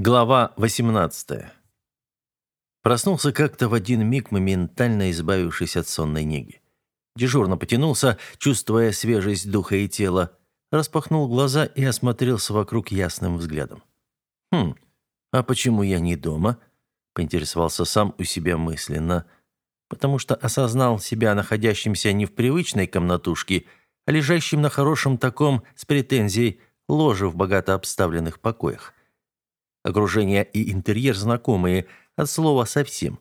Глава 18. Проснулся как-то в один миг, моментально избавившись от сонной неги. Дежурно потянулся, чувствуя свежесть духа и тела, распахнул глаза и осмотрелся вокруг ясным взглядом. «Хм, а почему я не дома?» – поинтересовался сам у себя мысленно, потому что осознал себя находящимся не в привычной комнатушке, а лежащим на хорошем таком, с претензией, ложе в богато обставленных покоях. Окружение и интерьер знакомые, от слова совсем.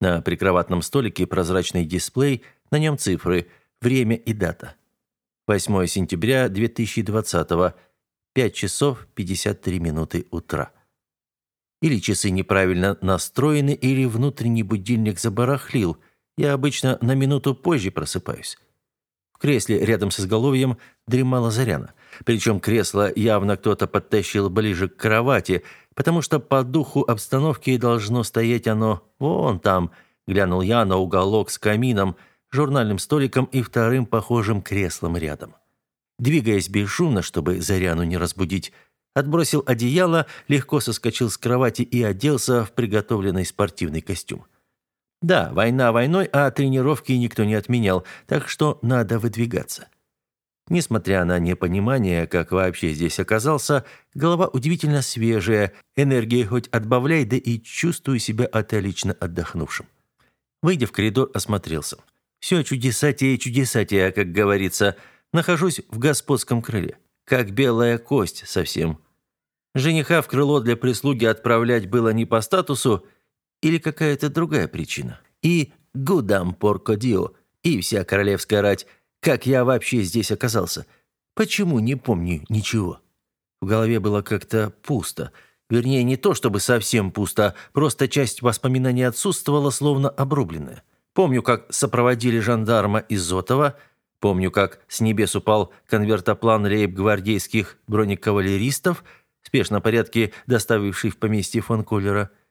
На прикроватном столике прозрачный дисплей, на нем цифры, время и дата. 8 сентября 2020 5 часов 53 минуты утра. Или часы неправильно настроены, или внутренний будильник забарахлил. Я обычно на минуту позже просыпаюсь. В кресле рядом с изголовьем дремала Заряна. Причем кресло явно кто-то подтащил ближе к кровати – потому что по духу обстановки должно стоять оно вон там», — глянул я на уголок с камином, журнальным столиком и вторым похожим креслом рядом. Двигаясь бесшумно, чтобы Заряну не разбудить, отбросил одеяло, легко соскочил с кровати и оделся в приготовленный спортивный костюм. Да, война войной, а тренировки никто не отменял, так что надо выдвигаться. Несмотря на непонимание, как вообще здесь оказался, голова удивительно свежая, энергии хоть отбавляй, да и чувствую себя отлично отдохнувшим. Выйдя в коридор, осмотрелся. Все чудесатее и чудесатее, как говорится. Нахожусь в господском крыле. Как белая кость совсем. Жениха в крыло для прислуги отправлять было не по статусу или какая-то другая причина. И «гудам порко дио», и вся королевская рать – как я вообще здесь оказался? Почему не помню ничего? В голове было как-то пусто. Вернее, не то чтобы совсем пусто, а просто часть воспоминаний отсутствовала, словно обрубленная. Помню, как сопроводили жандарма Изотова, помню, как с небес упал конвертоплан рейб-гвардейских бронекавалеристов, спешно порядке доставивший в поместье фон Коллера –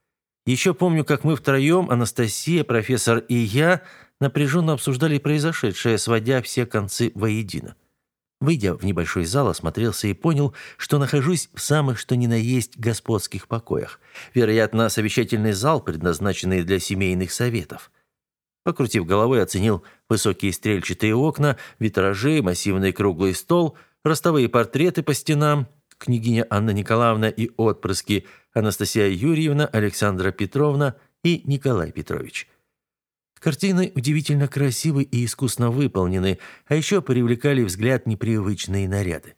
еще помню, как мы втроем, Анастасия, профессор и я, напряженно обсуждали произошедшее, сводя все концы воедино. Выйдя в небольшой зал, осмотрелся и понял, что нахожусь в самых что ни на есть господских покоях. Вероятно, совещательный зал, предназначенный для семейных советов. Покрутив головой, оценил высокие стрельчатые окна, витражи, массивный круглый стол, ростовые портреты по стенам – княгиня Анна Николаевна и отпрыски Анастасия Юрьевна, Александра Петровна и Николай Петрович. Картины удивительно красивы и искусно выполнены, а еще привлекали взгляд непривычные наряды.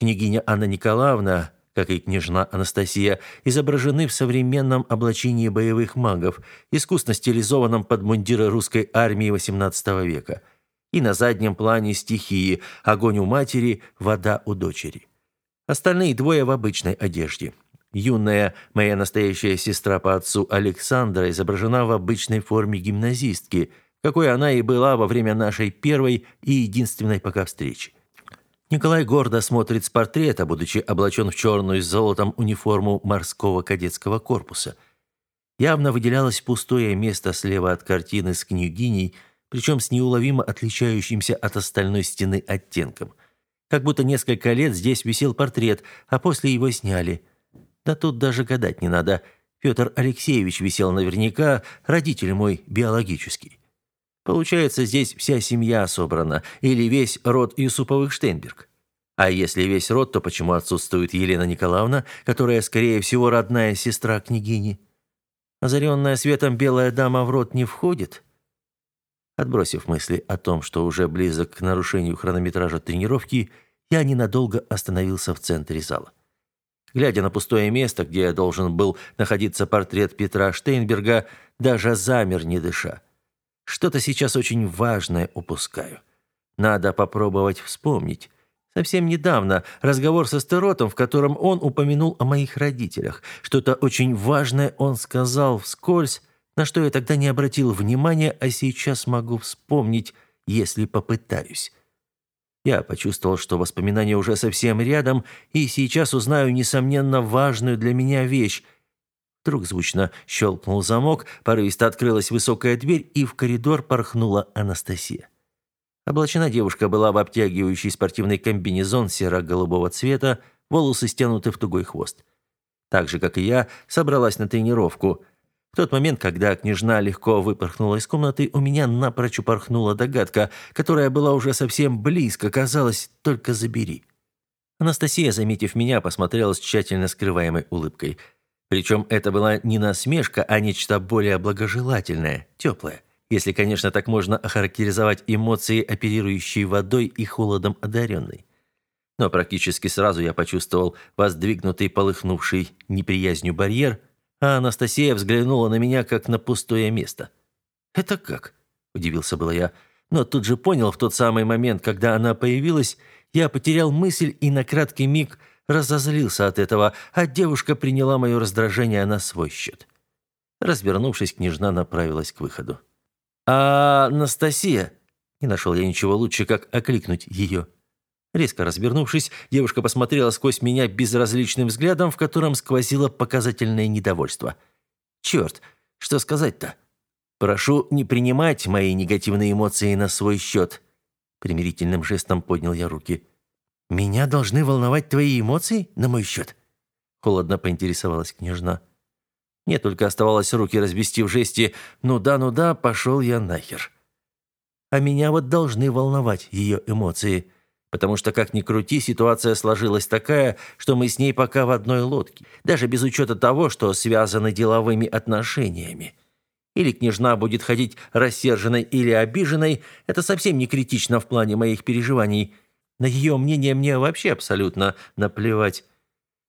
Княгиня Анна Николаевна, как и княжна Анастасия, изображены в современном облачении боевых магов, искусно стилизованном под мундиры русской армии XVIII века. И на заднем плане стихии «Огонь у матери, вода у дочери». Остальные двое в обычной одежде. Юная, моя настоящая сестра по отцу Александра, изображена в обычной форме гимназистки, какой она и была во время нашей первой и единственной пока встречи. Николай гордо смотрит с портрета, будучи облачен в черную с золотом униформу морского кадетского корпуса. Явно выделялось пустое место слева от картины с княгиней, причем с неуловимо отличающимся от остальной стены оттенком – как будто несколько лет здесь висел портрет, а после его сняли. Да тут даже гадать не надо. Петр Алексеевич висел наверняка, родитель мой биологический. Получается, здесь вся семья собрана, или весь род Юсуповых Штейнберг. А если весь род, то почему отсутствует Елена Николаевна, которая, скорее всего, родная сестра княгини? Озаренная светом белая дама в род не входит?» Отбросив мысли о том, что уже близок к нарушению хронометража тренировки, я ненадолго остановился в центре зала. Глядя на пустое место, где должен был находиться портрет Петра Штейнберга, даже замер не дыша. Что-то сейчас очень важное упускаю. Надо попробовать вспомнить. Совсем недавно разговор со Стеротом, в котором он упомянул о моих родителях. Что-то очень важное он сказал вскользь, на что я тогда не обратил внимания, а сейчас могу вспомнить, если попытаюсь. Я почувствовал, что воспоминание уже совсем рядом, и сейчас узнаю, несомненно, важную для меня вещь. Вдруг звучно щелкнул замок, порывисто открылась высокая дверь, и в коридор порхнула Анастасия. Облачена девушка была в обтягивающий спортивный комбинезон серо-голубого цвета, волосы стянуты в тугой хвост. Так же, как и я, собралась на тренировку – в тот момент, когда княжна легко выпорхнула из комнаты, у меня напрочь упорхнула догадка, которая была уже совсем близко, казалось, только забери. Анастасия, заметив меня, посмотрела с тщательно скрываемой улыбкой. Причем это была не насмешка, а нечто более благожелательное, теплое. Если, конечно, так можно охарактеризовать эмоции, оперирующие водой и холодом одаренной. Но практически сразу я почувствовал воздвигнутый, полыхнувший неприязнью барьер – а Анастасия взглянула на меня, как на пустое место. «Это как?» – удивился было я. Но тут же понял, в тот самый момент, когда она появилась, я потерял мысль и на краткий миг разозлился от этого, а девушка приняла мое раздражение на свой счет. Развернувшись, княжна направилась к выходу. «А Анастасия?» Не нашел я ничего лучше, как окликнуть ее. Резко развернувшись, девушка посмотрела сквозь меня безразличным взглядом, в котором сквозило показательное недовольство. «Черт, что сказать-то? Прошу не принимать мои негативные эмоции на свой счет». Примирительным жестом поднял я руки. «Меня должны волновать твои эмоции на мой счет?» Холодно поинтересовалась княжна. Мне только оставалось руки развести в жесте «ну да, ну да, пошел я нахер». А меня вот должны волновать ее эмоции – Потому что, как ни крути, ситуация сложилась такая, что мы с ней пока в одной лодке. Даже без учета того, что связаны деловыми отношениями. Или княжна будет ходить рассерженной или обиженной, это совсем не критично в плане моих переживаний. На ее мнение мне вообще абсолютно наплевать.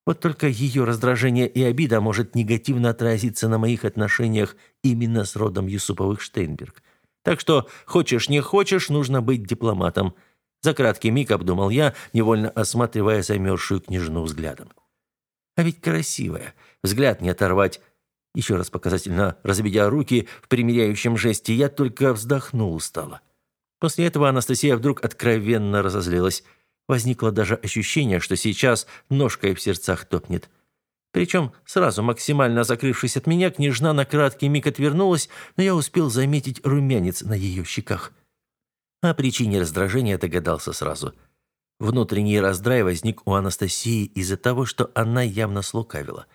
Вот только ее раздражение и обида может негативно отразиться на моих отношениях именно с родом Юсуповых Штейнберг. Так что, хочешь не хочешь, нужно быть дипломатом – за краткий миг обдумал я, невольно осматривая замерзшую княжну взглядом. А ведь красивая. Взгляд не оторвать. Еще раз показательно разведя руки в примиряющем жесте, я только вздохнул устало. После этого Анастасия вдруг откровенно разозлилась. Возникло даже ощущение, что сейчас ножкой в сердцах топнет. Причем сразу, максимально закрывшись от меня, княжна на краткий миг отвернулась, но я успел заметить румянец на ее щеках. — о причине раздражения догадался сразу. Внутренний раздрай возник у Анастасии из-за того, что она явно слукавила.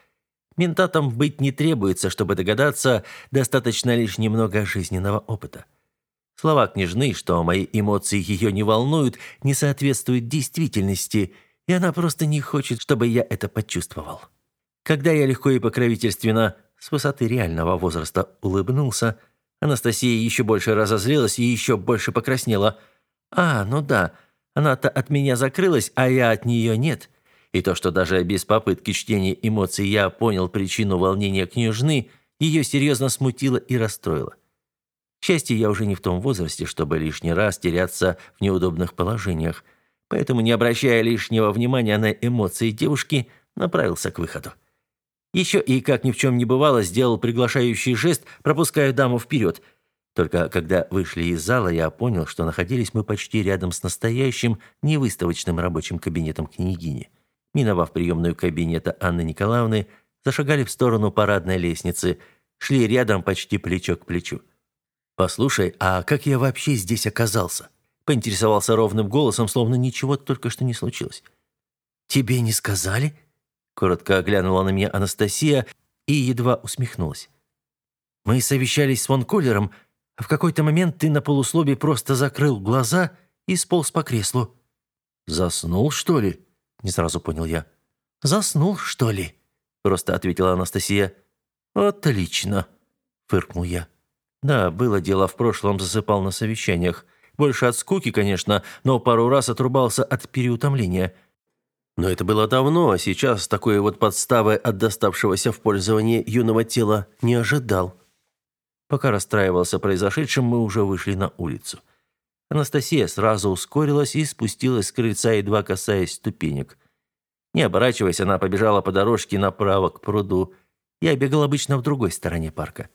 Ментатам быть не требуется, чтобы догадаться, достаточно лишь немного жизненного опыта. Слова княжны, что мои эмоции ее не волнуют, не соответствуют действительности, и она просто не хочет, чтобы я это почувствовал. Когда я легко и покровительственно с высоты реального возраста улыбнулся, Анастасия еще больше разозлилась и еще больше покраснела. «А, ну да, она-то от меня закрылась, а я от нее нет». И то, что даже без попытки чтения эмоций я понял причину волнения княжны, ее серьезно смутило и расстроило. К счастью, я уже не в том возрасте, чтобы лишний раз теряться в неудобных положениях. Поэтому, не обращая лишнего внимания на эмоции девушки, направился к выходу. Еще и, как ни в чем не бывало, сделал приглашающий жест, пропуская даму вперед. Только когда вышли из зала, я понял, что находились мы почти рядом с настоящим, невыставочным рабочим кабинетом княгини. Миновав приемную кабинета Анны Николаевны, зашагали в сторону парадной лестницы, шли рядом почти плечо к плечу. «Послушай, а как я вообще здесь оказался?» поинтересовался ровным голосом, словно ничего только что не случилось. «Тебе не сказали?» Коротко оглянула на меня Анастасия и едва усмехнулась. Мы совещались с Ван Колером, а в какой-то момент ты на полуслове просто закрыл глаза и сполз по креслу. «Заснул, что ли?» — не сразу понял я. «Заснул, что ли?» — просто ответила Анастасия. «Отлично!» — фыркнул я. «Да, было дело, в прошлом засыпал на совещаниях. Больше от скуки, конечно, но пару раз отрубался от переутомления». Но это было давно, а сейчас такой вот подставы от доставшегося в пользование юного тела не ожидал. Пока расстраивался произошедшим, мы уже вышли на улицу. Анастасия сразу ускорилась и спустилась с крыльца, едва касаясь ступенек. Не оборачиваясь, она побежала по дорожке направо к пруду. Я бегал обычно в другой стороне парка.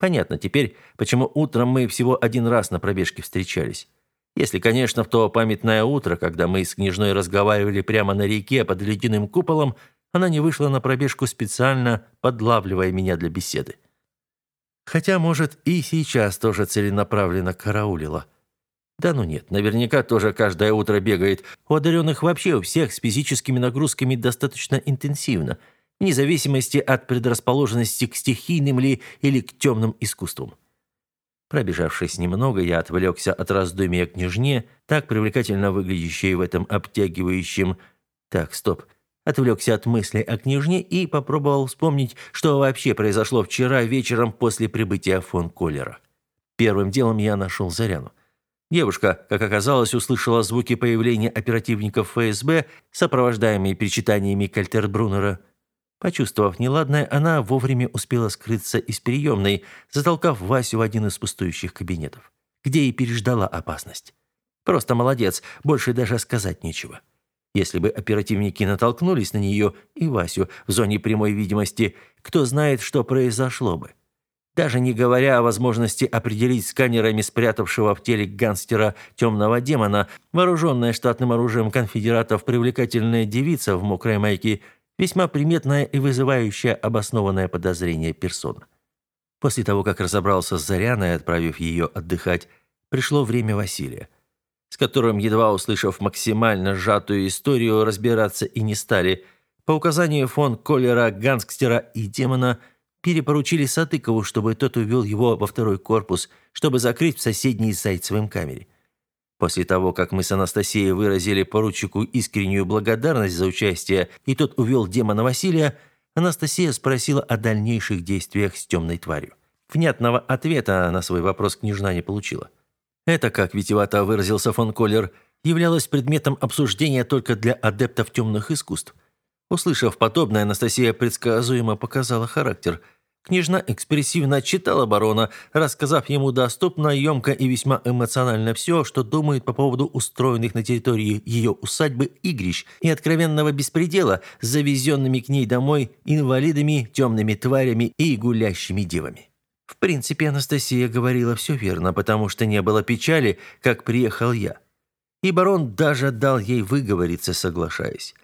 Понятно теперь, почему утром мы всего один раз на пробежке встречались. Если, конечно, в то памятное утро, когда мы с княжной разговаривали прямо на реке под ледяным куполом, она не вышла на пробежку специально, подлавливая меня для беседы. Хотя, может, и сейчас тоже целенаправленно караулила. Да ну нет, наверняка тоже каждое утро бегает. У одаренных вообще у всех с физическими нагрузками достаточно интенсивно, вне зависимости от предрасположенности к стихийным ли или к темным искусствам. Пробежавшись немного, я отвлекся от раздумия к княжне, так привлекательно выглядящей в этом обтягивающем... Так, стоп. Отвлекся от мысли о княжне и попробовал вспомнить, что вообще произошло вчера вечером после прибытия фон Коллера. Первым делом я нашел Заряну. Девушка, как оказалось, услышала звуки появления оперативников ФСБ, сопровождаемые перечитаниями Кальтербруннера – Почувствовав неладное, она вовремя успела скрыться из приемной, затолкав Васю в один из пустующих кабинетов, где и переждала опасность. Просто молодец, больше даже сказать нечего. Если бы оперативники натолкнулись на нее и Васю в зоне прямой видимости, кто знает, что произошло бы. Даже не говоря о возможности определить сканерами спрятавшего в теле гангстера темного демона, вооруженная штатным оружием конфедератов привлекательная девица в мокрой майке – Весьма приметная и вызывающая обоснованное подозрение персона. После того, как разобрался с Заряной, отправив ее отдыхать, пришло время Василия, с которым, едва услышав максимально сжатую историю, разбираться и не стали. По указанию фон Коллера, гангстера и демона перепоручили Сатыкову, чтобы тот увел его во второй корпус, чтобы закрыть в соседней с камере. После того, как мы с Анастасией выразили поручику искреннюю благодарность за участие, и тот увел демона Василия, Анастасия спросила о дальнейших действиях с темной тварью. Внятного ответа на свой вопрос княжна не получила. Это, как витивато выразился фон Коллер, являлось предметом обсуждения только для адептов темных искусств. Услышав подобное, Анастасия предсказуемо показала характер – Княжна экспрессивно читала барона, рассказав ему доступно, емко и весьма эмоционально все, что думает по поводу устроенных на территории ее усадьбы игрищ и откровенного беспредела с завезенными к ней домой инвалидами, темными тварями и гулящими девами. В принципе, Анастасия говорила все верно, потому что не было печали, как приехал я. И барон даже дал ей выговориться, соглашаясь.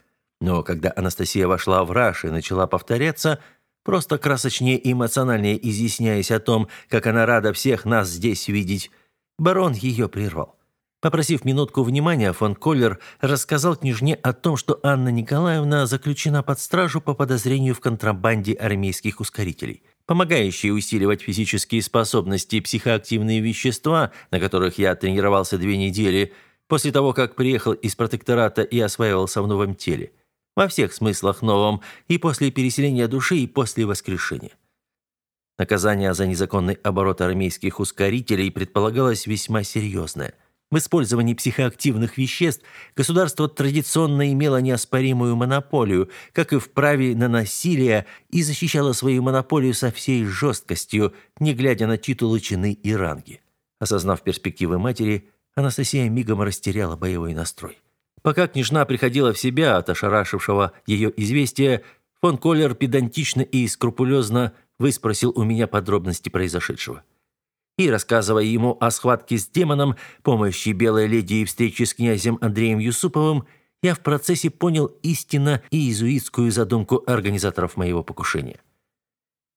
Но когда Анастасия вошла в раж и начала повторяться – просто красочнее и эмоциональнее изъясняясь о том, как она рада всех нас здесь видеть. Барон ее прервал. Попросив минутку внимания, фон Коллер рассказал княжне о том, что Анна Николаевна заключена под стражу по подозрению в контрабанде армейских ускорителей. Помогающие усиливать физические способности психоактивные вещества, на которых я тренировался две недели, после того, как приехал из протектората и осваивался в новом теле – во всех смыслах новом, и после переселения души, и после воскрешения. Наказание за незаконный оборот армейских ускорителей предполагалось весьма серьезное. В использовании психоактивных веществ государство традиционно имело неоспоримую монополию, как и в праве на насилие, и защищало свою монополию со всей жесткостью, не глядя на титулы, чины и ранги. Осознав перспективы матери, Анастасия мигом растеряла боевой настрой. Пока княжна приходила в себя от ошарашившего ее известия, фон Коллер педантично и скрупулезно выспросил у меня подробности произошедшего. И, рассказывая ему о схватке с демоном, помощи белой леди и встрече с князем Андреем Юсуповым, я в процессе понял истинно и иезуитскую задумку организаторов моего покушения.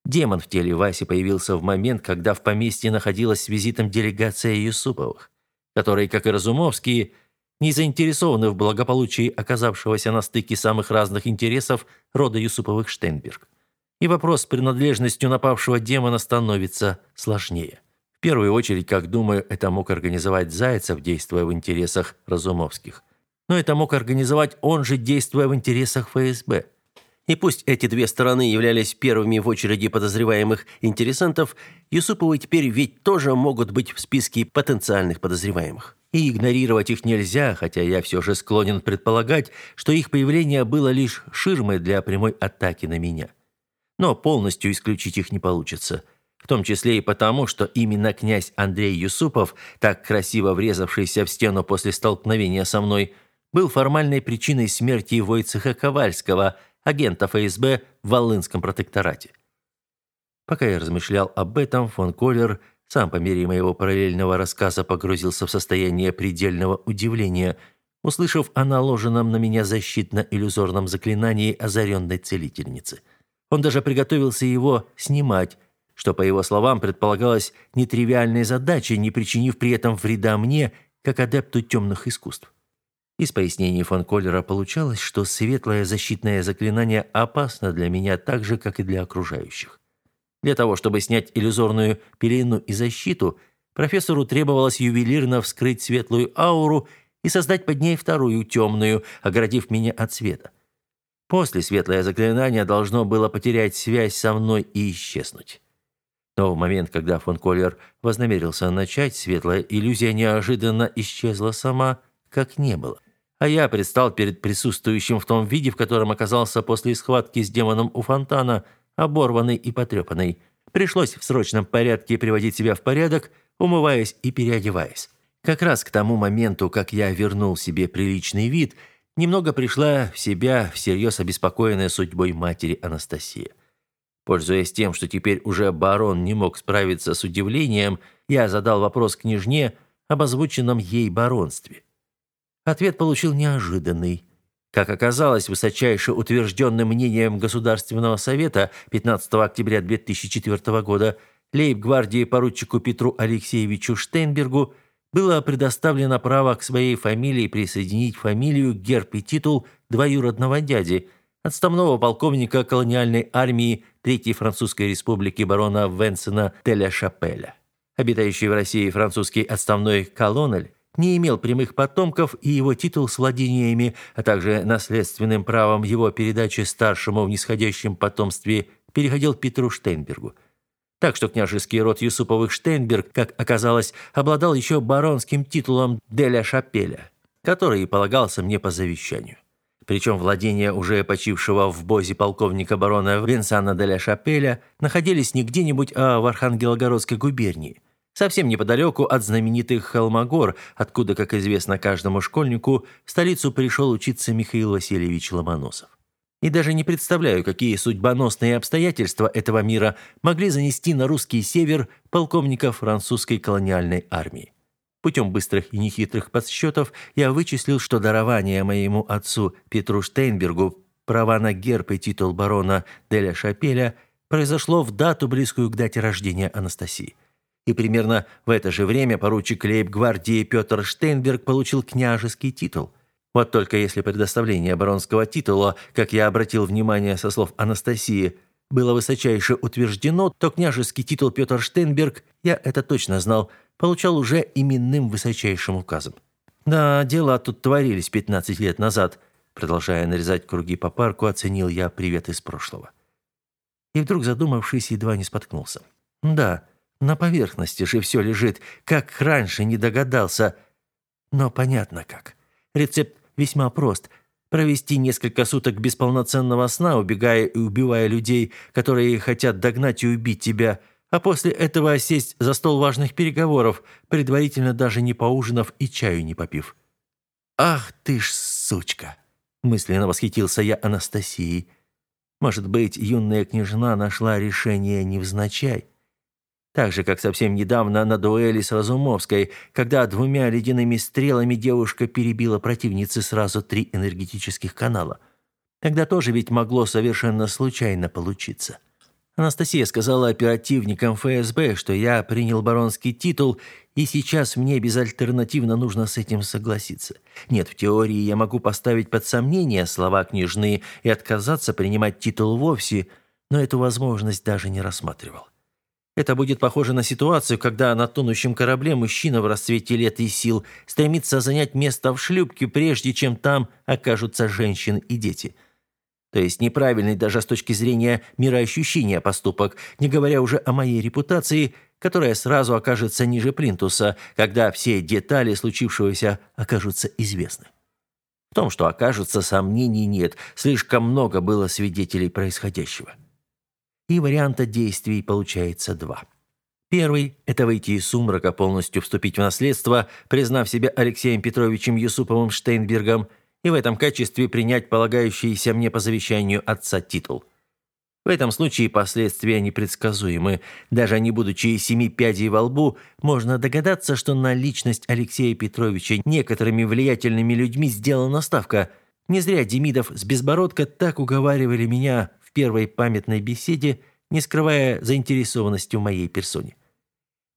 Демон в теле Васи появился в момент, когда в поместье находилась с визитом делегация Юсуповых, которые, как и Разумовские, не заинтересованы в благополучии оказавшегося на стыке самых разных интересов рода Юсуповых Штенберг. И вопрос с принадлежностью напавшего демона становится сложнее. В первую очередь, как думаю, это мог организовать Зайцев, действуя в интересах Разумовских. Но это мог организовать он же, действуя в интересах ФСБ. И пусть эти две стороны являлись первыми в очереди подозреваемых интересантов, Юсуповы теперь ведь тоже могут быть в списке потенциальных подозреваемых и игнорировать их нельзя, хотя я все же склонен предполагать, что их появление было лишь ширмой для прямой атаки на меня. Но полностью исключить их не получится. В том числе и потому, что именно князь Андрей Юсупов, так красиво врезавшийся в стену после столкновения со мной, был формальной причиной смерти Войцеха Ковальского, агента ФСБ в Волынском протекторате. Пока я размышлял об этом, фон Коллер – сам по мере моего параллельного рассказа погрузился в состояние предельного удивления, услышав о наложенном на меня защитно-иллюзорном заклинании озаренной целительницы. Он даже приготовился его снимать, что, по его словам, предполагалось нетривиальной задачей, не причинив при этом вреда мне, как адепту темных искусств. Из пояснений фон Коллера получалось, что светлое защитное заклинание опасно для меня так же, как и для окружающих. Для того, чтобы снять иллюзорную пелену и защиту, профессору требовалось ювелирно вскрыть светлую ауру и создать под ней вторую темную, оградив меня от света. После светлое заклинание должно было потерять связь со мной и исчезнуть. Но в момент, когда фон Коллер вознамерился начать, светлая иллюзия неожиданно исчезла сама, как не было. А я предстал перед присутствующим в том виде, в котором оказался после схватки с демоном у фонтана – оборванный и потрепанный. Пришлось в срочном порядке приводить себя в порядок, умываясь и переодеваясь. Как раз к тому моменту, как я вернул себе приличный вид, немного пришла в себя всерьез обеспокоенная судьбой матери Анастасия. Пользуясь тем, что теперь уже барон не мог справиться с удивлением, я задал вопрос княжне об озвученном ей баронстве. Ответ получил неожиданный. Как оказалось, высочайше утвержденным мнением Государственного совета 15 октября 2004 года лейб-гвардии поручику Петру Алексеевичу Штейнбергу было предоставлено право к своей фамилии присоединить фамилию, герб и титул двоюродного дяди, отставного полковника колониальной армии Третьей Французской Республики барона Венсена Теля Шапеля. Обитающий в России французский отставной колонель не имел прямых потомков, и его титул с владениями, а также наследственным правом его передачи старшему в нисходящем потомстве переходил Петру Штейнбергу. Так что княжеский род Юсуповых Штейнберг, как оказалось, обладал еще баронским титулом Деля Шапеля, который и полагался мне по завещанию. Причем владения уже почившего в бозе полковника барона Винсана Деля Шапеля находились не где-нибудь, а в Архангелогородской губернии – совсем неподалеку от знаменитых Холмогор, откуда, как известно каждому школьнику, в столицу пришел учиться Михаил Васильевич Ломоносов. И даже не представляю, какие судьбоносные обстоятельства этого мира могли занести на русский север полковника французской колониальной армии. Путем быстрых и нехитрых подсчетов я вычислил, что дарование моему отцу Петру Штейнбергу права на герб и титул барона Деля Шапеля произошло в дату, близкую к дате рождения Анастасии – и примерно в это же время поручик лейб-гвардии Петр Штейнберг получил княжеский титул. Вот только если предоставление баронского титула, как я обратил внимание со слов Анастасии, было высочайше утверждено, то княжеский титул Петр Штейнберг, я это точно знал, получал уже именным высочайшим указом. Да, дела тут творились 15 лет назад. Продолжая нарезать круги по парку, оценил я привет из прошлого. И вдруг, задумавшись, едва не споткнулся. Да, на поверхности же все лежит, как раньше не догадался. Но понятно как. Рецепт весьма прост. Провести несколько суток без полноценного сна, убегая и убивая людей, которые хотят догнать и убить тебя, а после этого сесть за стол важных переговоров, предварительно даже не поужинав и чаю не попив. «Ах ты ж сучка!» – мысленно восхитился я Анастасией. «Может быть, юная княжна нашла решение невзначай?» Так же, как совсем недавно на дуэли с Разумовской, когда двумя ледяными стрелами девушка перебила противнице сразу три энергетических канала. Тогда тоже ведь могло совершенно случайно получиться. Анастасия сказала оперативникам ФСБ, что я принял баронский титул, и сейчас мне безальтернативно нужно с этим согласиться. Нет, в теории я могу поставить под сомнение слова княжны и отказаться принимать титул вовсе, но эту возможность даже не рассматривал. Это будет похоже на ситуацию, когда на тонущем корабле мужчина в расцвете лет и сил стремится занять место в шлюпке, прежде чем там окажутся женщины и дети. То есть неправильный даже с точки зрения мироощущения поступок, не говоря уже о моей репутации, которая сразу окажется ниже плинтуса, когда все детали случившегося окажутся известны. В том, что окажутся сомнений нет, слишком много было свидетелей происходящего и варианта действий получается два. Первый – это выйти из сумрака, полностью вступить в наследство, признав себя Алексеем Петровичем Юсуповым Штейнбергом, и в этом качестве принять полагающийся мне по завещанию отца титул. В этом случае последствия непредсказуемы. Даже не будучи семи пядей во лбу, можно догадаться, что на личность Алексея Петровича некоторыми влиятельными людьми сделана ставка. Не зря Демидов с безбородка так уговаривали меня первой памятной беседе, не скрывая заинтересованности в моей персоне.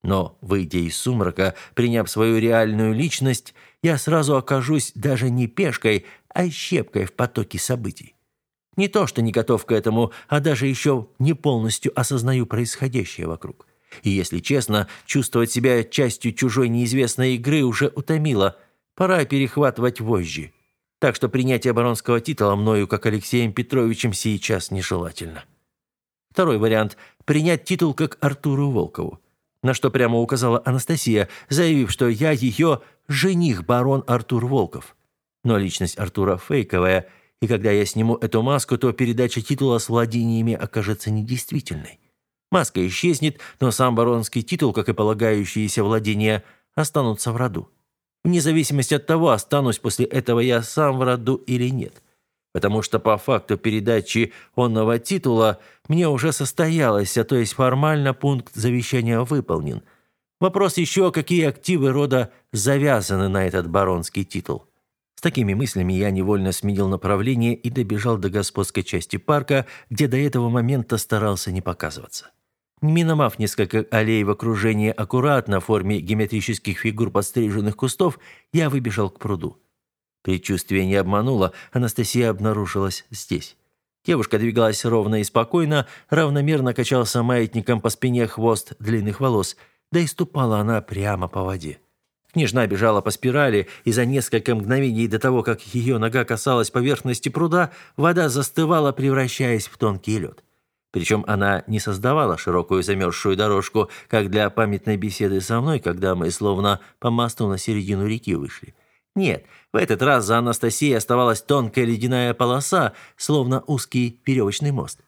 Но, выйдя из сумрака, приняв свою реальную личность, я сразу окажусь даже не пешкой, а щепкой в потоке событий. Не то, что не готов к этому, а даже еще не полностью осознаю происходящее вокруг. И, если честно, чувствовать себя частью чужой неизвестной игры уже утомило. Пора перехватывать вожжи. Так что принятие баронского титула мною, как Алексеем Петровичем, сейчас нежелательно. Второй вариант – принять титул как Артуру Волкову. На что прямо указала Анастасия, заявив, что я ее жених барон Артур Волков. Но личность Артура фейковая, и когда я сниму эту маску, то передача титула с владениями окажется недействительной. Маска исчезнет, но сам баронский титул, как и полагающиеся владения, останутся в роду вне зависимости от того, останусь после этого я сам в роду или нет. Потому что по факту передачи онного титула мне уже состоялось, а то есть формально пункт завещания выполнен. Вопрос еще, какие активы рода завязаны на этот баронский титул. С такими мыслями я невольно сменил направление и добежал до господской части парка, где до этого момента старался не показываться. Миновав несколько аллей в окружении аккуратно в форме геометрических фигур подстриженных кустов, я выбежал к пруду. Предчувствие не обмануло, Анастасия обнаружилась здесь. Девушка двигалась ровно и спокойно, равномерно качался маятником по спине хвост длинных волос, да и ступала она прямо по воде. Княжна бежала по спирали, и за несколько мгновений до того, как ее нога касалась поверхности пруда, вода застывала, превращаясь в тонкий лед. Причем она не создавала широкую замерзшую дорожку, как для памятной беседы со мной, когда мы словно по мосту на середину реки вышли. Нет, в этот раз за Анастасией оставалась тонкая ледяная полоса, словно узкий веревочный мост.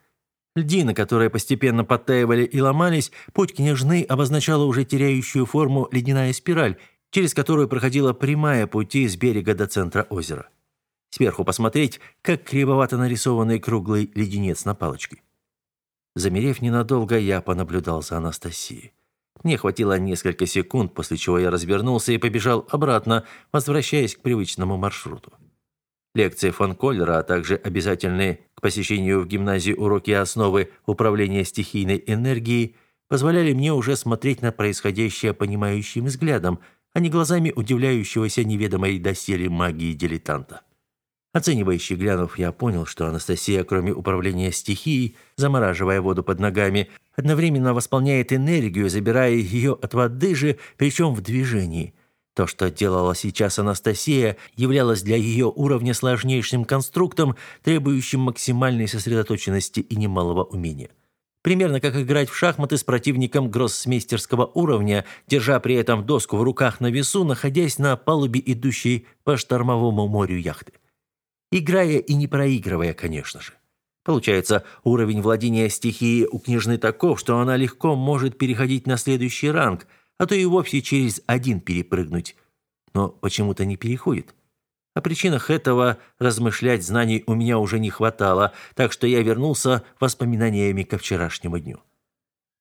Льдины, которые постепенно подтаивали и ломались, путь княжны обозначала уже теряющую форму ледяная спираль, через которую проходила прямая пути с берега до центра озера. Сверху посмотреть, как кривовато нарисованный круглый леденец на палочке. Замерев ненадолго, я понаблюдал за Анастасией. Мне хватило несколько секунд, после чего я развернулся и побежал обратно, возвращаясь к привычному маршруту. Лекции фон Коллера, а также обязательные к посещению в гимназии уроки основы управления стихийной энергией позволяли мне уже смотреть на происходящее понимающим взглядом, а не глазами удивляющегося неведомой доселе магии дилетанта. Оценивающе глянув, я понял, что Анастасия, кроме управления стихией, замораживая воду под ногами, одновременно восполняет энергию, забирая ее от воды же, причем в движении. То, что делала сейчас Анастасия, являлось для ее уровня сложнейшим конструктом, требующим максимальной сосредоточенности и немалого умения. Примерно как играть в шахматы с противником гроссмейстерского уровня, держа при этом доску в руках на весу, находясь на палубе идущей по штормовому морю яхты играя и не проигрывая, конечно же. Получается, уровень владения стихией у княжны таков, что она легко может переходить на следующий ранг, а то и вовсе через один перепрыгнуть. Но почему-то не переходит. О причинах этого размышлять знаний у меня уже не хватало, так что я вернулся воспоминаниями ко вчерашнему дню.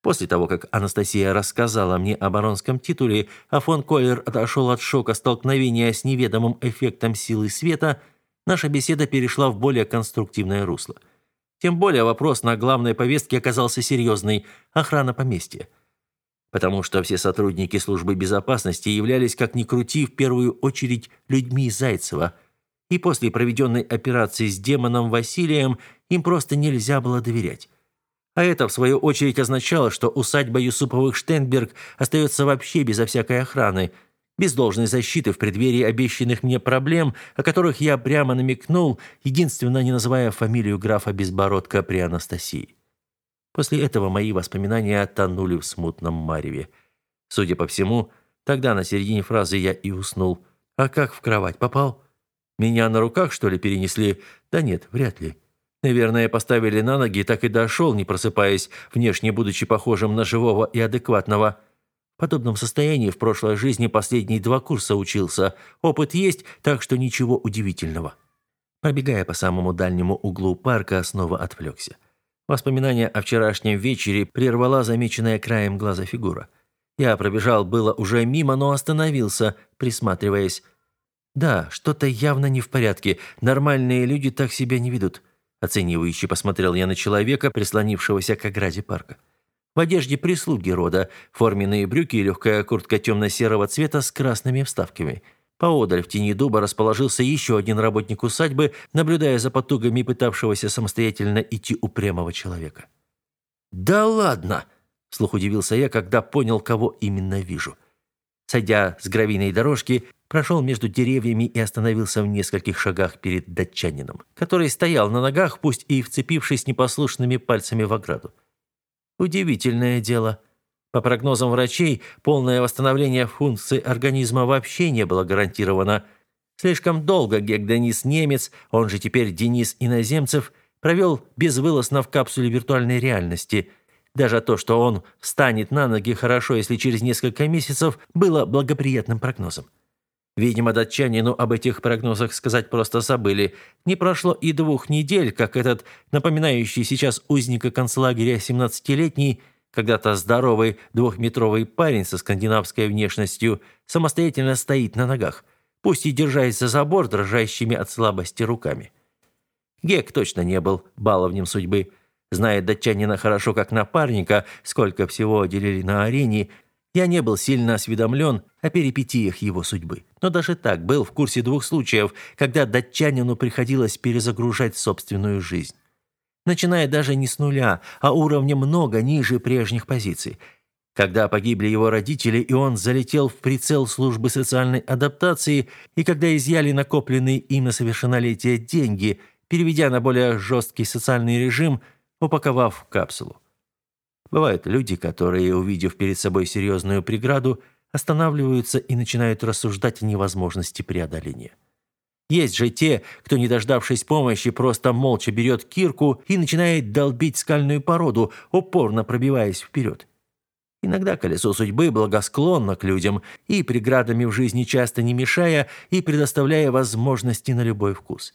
После того, как Анастасия рассказала мне о баронском титуле, а фон Коллер отошел от шока столкновения с неведомым эффектом силы света – наша беседа перешла в более конструктивное русло. Тем более вопрос на главной повестке оказался серьезный – охрана поместья. Потому что все сотрудники службы безопасности являлись, как ни крути, в первую очередь людьми Зайцева. И после проведенной операции с демоном Василием им просто нельзя было доверять. А это, в свою очередь, означало, что усадьба Юсуповых-Штенберг остается вообще безо всякой охраны – без должной защиты в преддверии обещанных мне проблем, о которых я прямо намекнул, единственно не называя фамилию графа Безбородка при Анастасии. После этого мои воспоминания оттонули в смутном мареве. Судя по всему, тогда на середине фразы я и уснул. А как в кровать попал? Меня на руках, что ли, перенесли? Да нет, вряд ли. Наверное, поставили на ноги, так и дошел, не просыпаясь, внешне будучи похожим на живого и адекватного. В подобном состоянии в прошлой жизни последние два курса учился. Опыт есть, так что ничего удивительного. Пробегая по самому дальнему углу парка, снова отвлекся. Воспоминания о вчерашнем вечере прервала замеченная краем глаза фигура. Я пробежал было уже мимо, но остановился, присматриваясь. «Да, что-то явно не в порядке. Нормальные люди так себя не ведут». Оценивающе посмотрел я на человека, прислонившегося к ограде парка в одежде прислуги рода, форменные брюки и легкая куртка темно-серого цвета с красными вставками. Поодаль в тени дуба расположился еще один работник усадьбы, наблюдая за потугами пытавшегося самостоятельно идти упрямого человека. «Да ладно!» – слух удивился я, когда понял, кого именно вижу. Сойдя с гравийной дорожки, прошел между деревьями и остановился в нескольких шагах перед датчанином, который стоял на ногах, пусть и вцепившись непослушными пальцами в ограду. Удивительное дело. По прогнозам врачей, полное восстановление функций организма вообще не было гарантировано. Слишком долго Гек Денис Немец, он же теперь Денис Иноземцев, провел безвылазно в капсуле виртуальной реальности. Даже то, что он встанет на ноги хорошо, если через несколько месяцев, было благоприятным прогнозом. Видимо, датчанину об этих прогнозах сказать просто забыли. Не прошло и двух недель, как этот, напоминающий сейчас узника концлагеря 17-летний, когда-то здоровый двухметровый парень со скандинавской внешностью, самостоятельно стоит на ногах, пусть и держась за забор дрожащими от слабости руками. Гек точно не был баловнем судьбы. зная датчанина хорошо как напарника, сколько всего делили на арене – я не был сильно осведомлен о перипетиях его судьбы, но даже так был в курсе двух случаев, когда датчанину приходилось перезагружать собственную жизнь. Начиная даже не с нуля, а уровнем много ниже прежних позиций. Когда погибли его родители, и он залетел в прицел службы социальной адаптации, и когда изъяли накопленные им на совершеннолетие деньги, переведя на более жесткий социальный режим, упаковав в капсулу. Бывают люди, которые, увидев перед собой серьезную преграду, останавливаются и начинают рассуждать о невозможности преодоления. Есть же те, кто, не дождавшись помощи, просто молча берет кирку и начинает долбить скальную породу, упорно пробиваясь вперед. Иногда колесо судьбы благосклонно к людям и преградами в жизни часто не мешая и предоставляя возможности на любой вкус.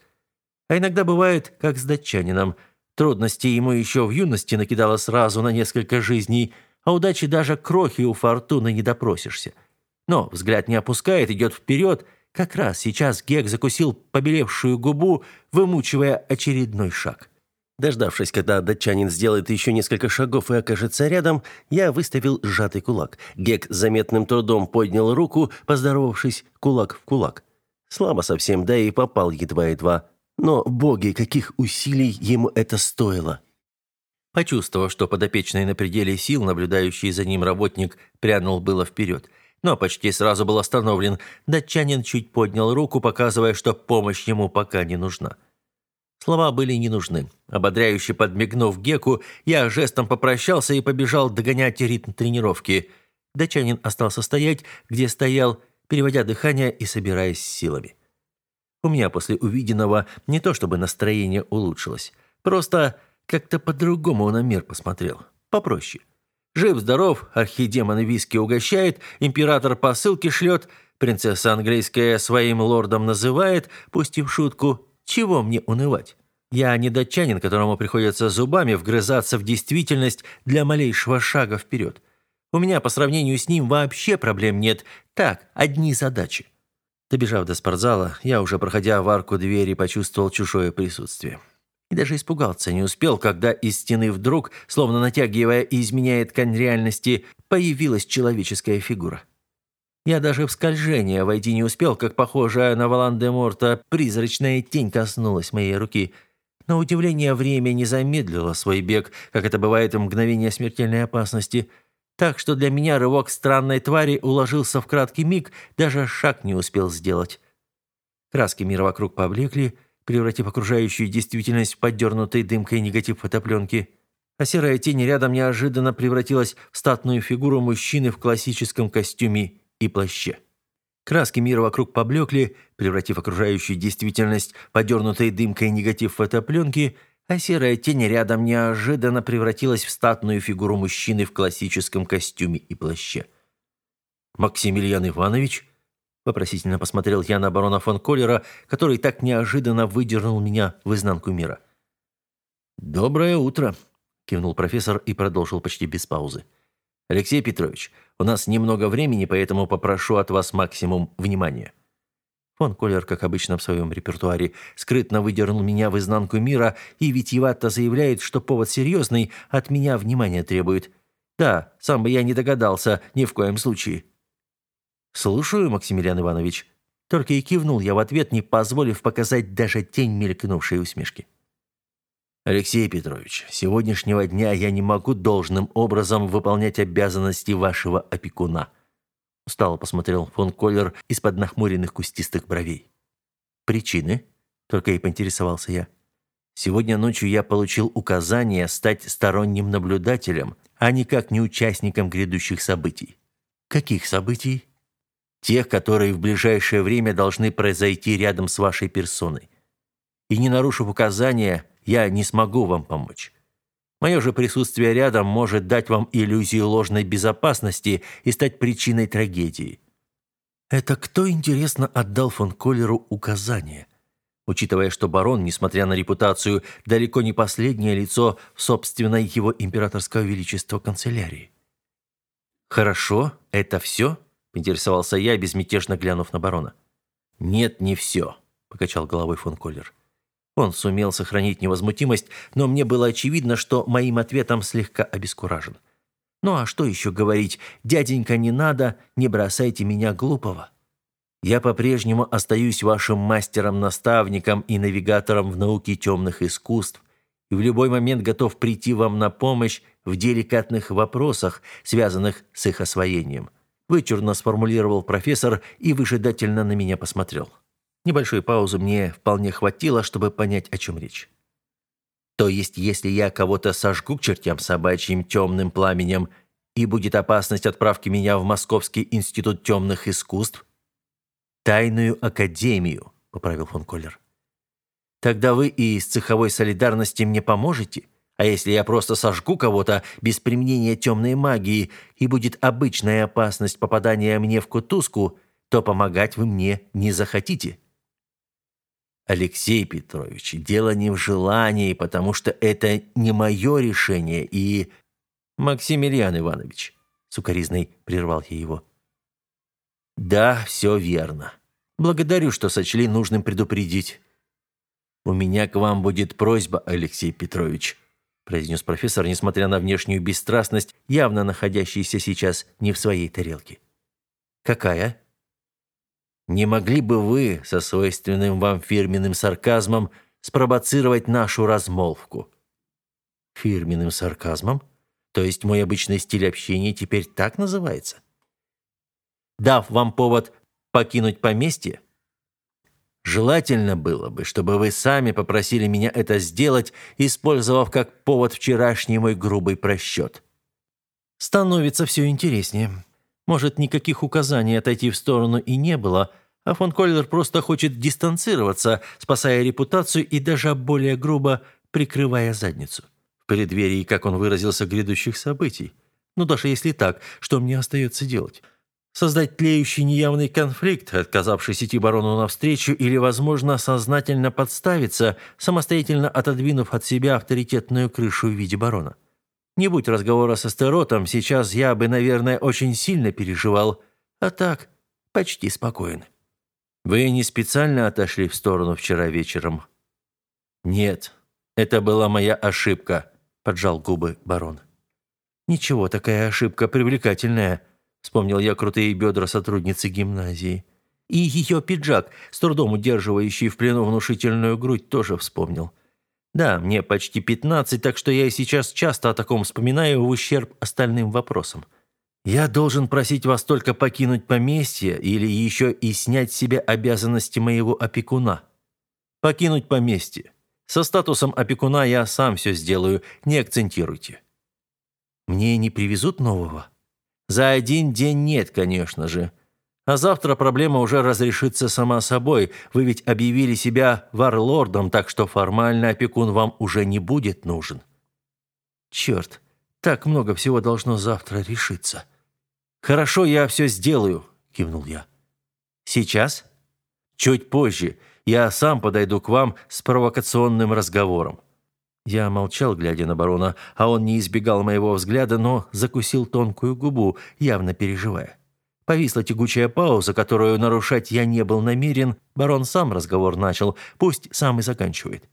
А иногда бывает, как с датчанином – Трудностей ему еще в юности накидало сразу на несколько жизней, а удачи даже крохи у фортуны не допросишься. Но взгляд не опускает, идет вперед. Как раз сейчас Гек закусил побелевшую губу, вымучивая очередной шаг. Дождавшись, когда датчанин сделает еще несколько шагов и окажется рядом, я выставил сжатый кулак. Гек заметным трудом поднял руку, поздоровавшись кулак в кулак. Слабо совсем, да и попал едва-едва. Но, боги, каких усилий ему это стоило? Почувствовав, что подопечный на пределе сил, наблюдающий за ним работник, прянул было вперед, но почти сразу был остановлен. Датчанин чуть поднял руку, показывая, что помощь ему пока не нужна. Слова были не нужны. Ободряюще подмигнув Геку, я жестом попрощался и побежал догонять ритм тренировки. Дачанин остался стоять, где стоял, переводя дыхание и собираясь силами. У меня после увиденного не то чтобы настроение улучшилось, просто как-то по-другому на мир посмотрел, попроще. Жив-здоров, архидемон виски угощает, император посылки шлет, принцесса английская своим лордом называет, пусть и в шутку, чего мне унывать? Я не датчанин, которому приходится зубами вгрызаться в действительность для малейшего шага вперед. У меня по сравнению с ним вообще проблем нет. Так, одни задачи. Добежав до спортзала, я уже проходя в арку двери, почувствовал чужое присутствие. И даже испугался не успел, когда из стены вдруг, словно натягивая и изменяя ткань реальности, появилась человеческая фигура. Я даже в скольжение войти не успел, как похожая на Валан-де-Морта призрачная тень коснулась моей руки. На удивление время не замедлило свой бег, как это бывает в мгновение смертельной опасности – так что для меня рывок странной твари уложился в краткий миг, даже шаг не успел сделать. Краски мира вокруг поблекли, превратив окружающую действительность в поддернутый дымкой негатив фотопленки. А серая тень рядом неожиданно превратилась в статную фигуру мужчины в классическом костюме и плаще. Краски мира вокруг поблекли, превратив окружающую действительность в подернутый дымкой негатив фотопленки – а серая тень рядом неожиданно превратилась в статную фигуру мужчины в классическом костюме и плаще. «Максимилиан Иванович?» – вопросительно посмотрел я на барона фон Коллера, который так неожиданно выдернул меня в изнанку мира. «Доброе утро», – кивнул профессор и продолжил почти без паузы. «Алексей Петрович, у нас немного времени, поэтому попрошу от вас максимум внимания». Фон Коллер, как обычно в своем репертуаре, скрытно выдернул меня в изнанку мира, и витиевато заявляет, что повод серьезный, от меня внимания требует. Да, сам бы я не догадался, ни в коем случае. «Слушаю, Максимилиан Иванович». Только и кивнул я в ответ, не позволив показать даже тень мелькнувшей усмешки. «Алексей Петрович, с сегодняшнего дня я не могу должным образом выполнять обязанности вашего опекуна», Устало посмотрел фон Коллер из-под нахмуренных кустистых бровей. «Причины?» – только и поинтересовался я. «Сегодня ночью я получил указание стать сторонним наблюдателем, а никак не участником грядущих событий». «Каких событий?» «Тех, которые в ближайшее время должны произойти рядом с вашей персоной. И не нарушив указания, я не смогу вам помочь. Мое же присутствие рядом может дать вам иллюзию ложной безопасности и стать причиной трагедии». Это кто, интересно, отдал фон Коллеру указание? Учитывая, что барон, несмотря на репутацию, далеко не последнее лицо в собственной его императорского величества канцелярии. «Хорошо, это все?» – поинтересовался я, безмятежно глянув на барона. «Нет, не все», – покачал головой фон Коллер. Он сумел сохранить невозмутимость, но мне было очевидно, что моим ответом слегка обескуражен. «Ну а что еще говорить? Дяденька, не надо, не бросайте меня глупого. Я по-прежнему остаюсь вашим мастером-наставником и навигатором в науке темных искусств и в любой момент готов прийти вам на помощь в деликатных вопросах, связанных с их освоением», вычурно сформулировал профессор и выжидательно на меня посмотрел. Небольшой паузы мне вполне хватило, чтобы понять, о чем речь. То есть, если я кого-то сожгу к чертям собачьим темным пламенем, и будет опасность отправки меня в Московский институт темных искусств? Тайную академию, поправил фон Коллер. Тогда вы и из цеховой солидарности мне поможете? А если я просто сожгу кого-то без применения темной магии, и будет обычная опасность попадания мне в кутузку, то помогать вы мне не захотите. Алексей Петрович, дело не в желании, потому что это не мое решение и... Максимилиан Иванович, сукоризный прервал я его. Да, все верно. Благодарю, что сочли нужным предупредить. У меня к вам будет просьба, Алексей Петрович, произнес профессор, несмотря на внешнюю бесстрастность, явно находящийся сейчас не в своей тарелке. Какая? Не могли бы вы со свойственным вам фирменным сарказмом спровоцировать нашу размолвку? Фирменным сарказмом? То есть мой обычный стиль общения теперь так называется? Дав вам повод покинуть поместье? Желательно было бы, чтобы вы сами попросили меня это сделать, использовав как повод вчерашний мой грубый просчет. Становится все интереснее. Может, никаких указаний отойти в сторону и не было, а фон Коллер просто хочет дистанцироваться, спасая репутацию и даже более грубо прикрывая задницу. В преддверии, как он выразился, грядущих событий. Ну, даже если так, что мне остается делать? создать тлеющий неявный конфликт, отказавшись идти барону навстречу или, возможно, сознательно подставиться, самостоятельно отодвинув от себя авторитетную крышу в виде барона. Не будь разговора со Старотом, сейчас я бы, наверное, очень сильно переживал. А так, почти спокоен. Вы не специально отошли в сторону вчера вечером? Нет, это была моя ошибка, поджал губы барон. Ничего, такая ошибка привлекательная, вспомнил я крутые бедра сотрудницы гимназии. И ее пиджак, с трудом удерживающий в плену внушительную грудь, тоже вспомнил. Да, мне почти 15, так что я и сейчас часто о таком вспоминаю в ущерб остальным вопросам. Я должен просить вас только покинуть поместье или еще и снять с себя обязанности моего опекуна. Покинуть поместье. Со статусом опекуна я сам все сделаю, не акцентируйте. Мне не привезут нового? За один день нет, конечно же. А завтра проблема уже разрешится сама собой. Вы ведь объявили себя варлордом, так что формально опекун вам уже не будет нужен. Черт, так много всего должно завтра решиться. Хорошо, я все сделаю, кивнул я. Сейчас? Чуть позже. Я сам подойду к вам с провокационным разговором. Я молчал, глядя на барона, а он не избегал моего взгляда, но закусил тонкую губу, явно переживая. Повисла тягучая пауза, которую нарушать я не был намерен. Барон сам разговор начал, пусть сам и заканчивает.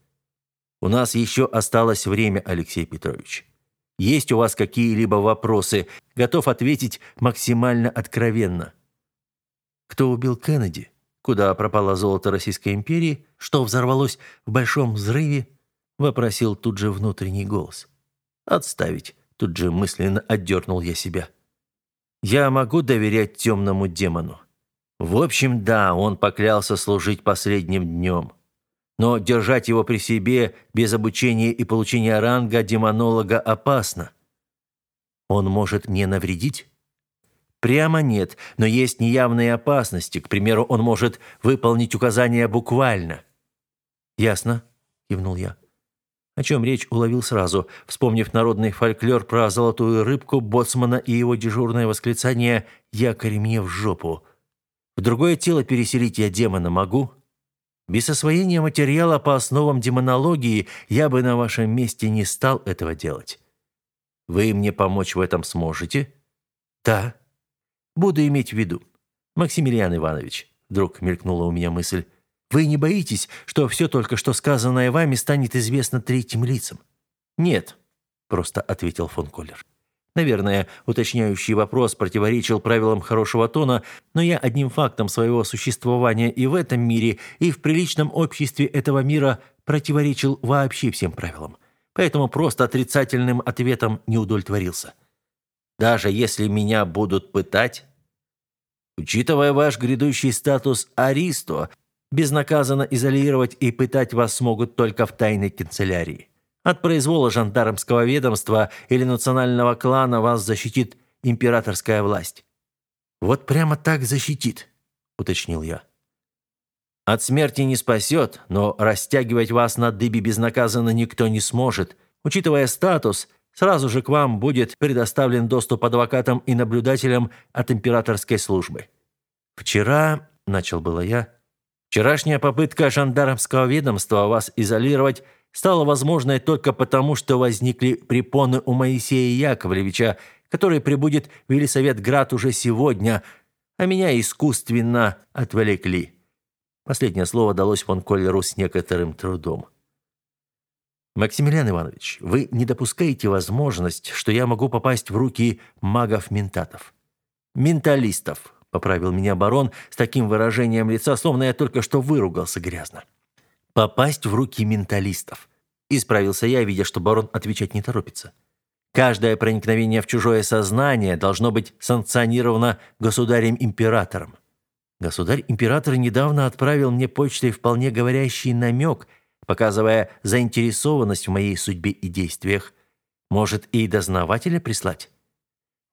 «У нас еще осталось время, Алексей Петрович. Есть у вас какие-либо вопросы? Готов ответить максимально откровенно». «Кто убил Кеннеди? Куда пропало золото Российской империи? Что взорвалось в большом взрыве?» – вопросил тут же внутренний голос. «Отставить!» – тут же мысленно отдернул я себя. Я могу доверять темному демону? В общем, да, он поклялся служить последним днем. Но держать его при себе без обучения и получения ранга демонолога опасно. Он может мне навредить? Прямо нет, но есть неявные опасности. К примеру, он может выполнить указания буквально. «Ясно», — кивнул я. О чем речь уловил сразу, вспомнив народный фольклор про золотую рыбку, боцмана и его дежурное восклицание «Якорь мне в жопу!». В другое тело переселить я демона могу? Без освоения материала по основам демонологии я бы на вашем месте не стал этого делать. Вы мне помочь в этом сможете? Да. Буду иметь в виду. Максимилиан Иванович, вдруг мелькнула у меня мысль, вы не боитесь, что все только что сказанное вами станет известно третьим лицам? Нет, просто ответил фон Коллер. Наверное, уточняющий вопрос противоречил правилам хорошего тона, но я одним фактом своего существования и в этом мире, и в приличном обществе этого мира противоречил вообще всем правилам. Поэтому просто отрицательным ответом не удовлетворился. Даже если меня будут пытать, учитывая ваш грядущий статус аристо, Безнаказанно изолировать и пытать вас смогут только в тайной канцелярии. От произвола жандармского ведомства или национального клана вас защитит императорская власть». «Вот прямо так защитит», — уточнил я. «От смерти не спасет, но растягивать вас на дыбе безнаказанно никто не сможет. Учитывая статус, сразу же к вам будет предоставлен доступ адвокатам и наблюдателям от императорской службы». «Вчера», — начал было я, Вчерашняя попытка жандармского ведомства вас изолировать стала возможной только потому, что возникли препоны у Моисея Яковлевича, который прибудет в Елисаветград уже сегодня, а меня искусственно отвлекли». Последнее слово далось фон Коллеру с некоторым трудом. «Максимилиан Иванович, вы не допускаете возможность, что я могу попасть в руки магов-ментатов. Менталистов, поправил меня барон с таким выражением лица, словно я только что выругался грязно. Попасть в руки менталистов. Исправился я, видя, что барон отвечать не торопится. Каждое проникновение в чужое сознание должно быть санкционировано государем-императором. Государь-император недавно отправил мне почтой вполне говорящий намек, показывая заинтересованность в моей судьбе и действиях. Может, и дознавателя прислать?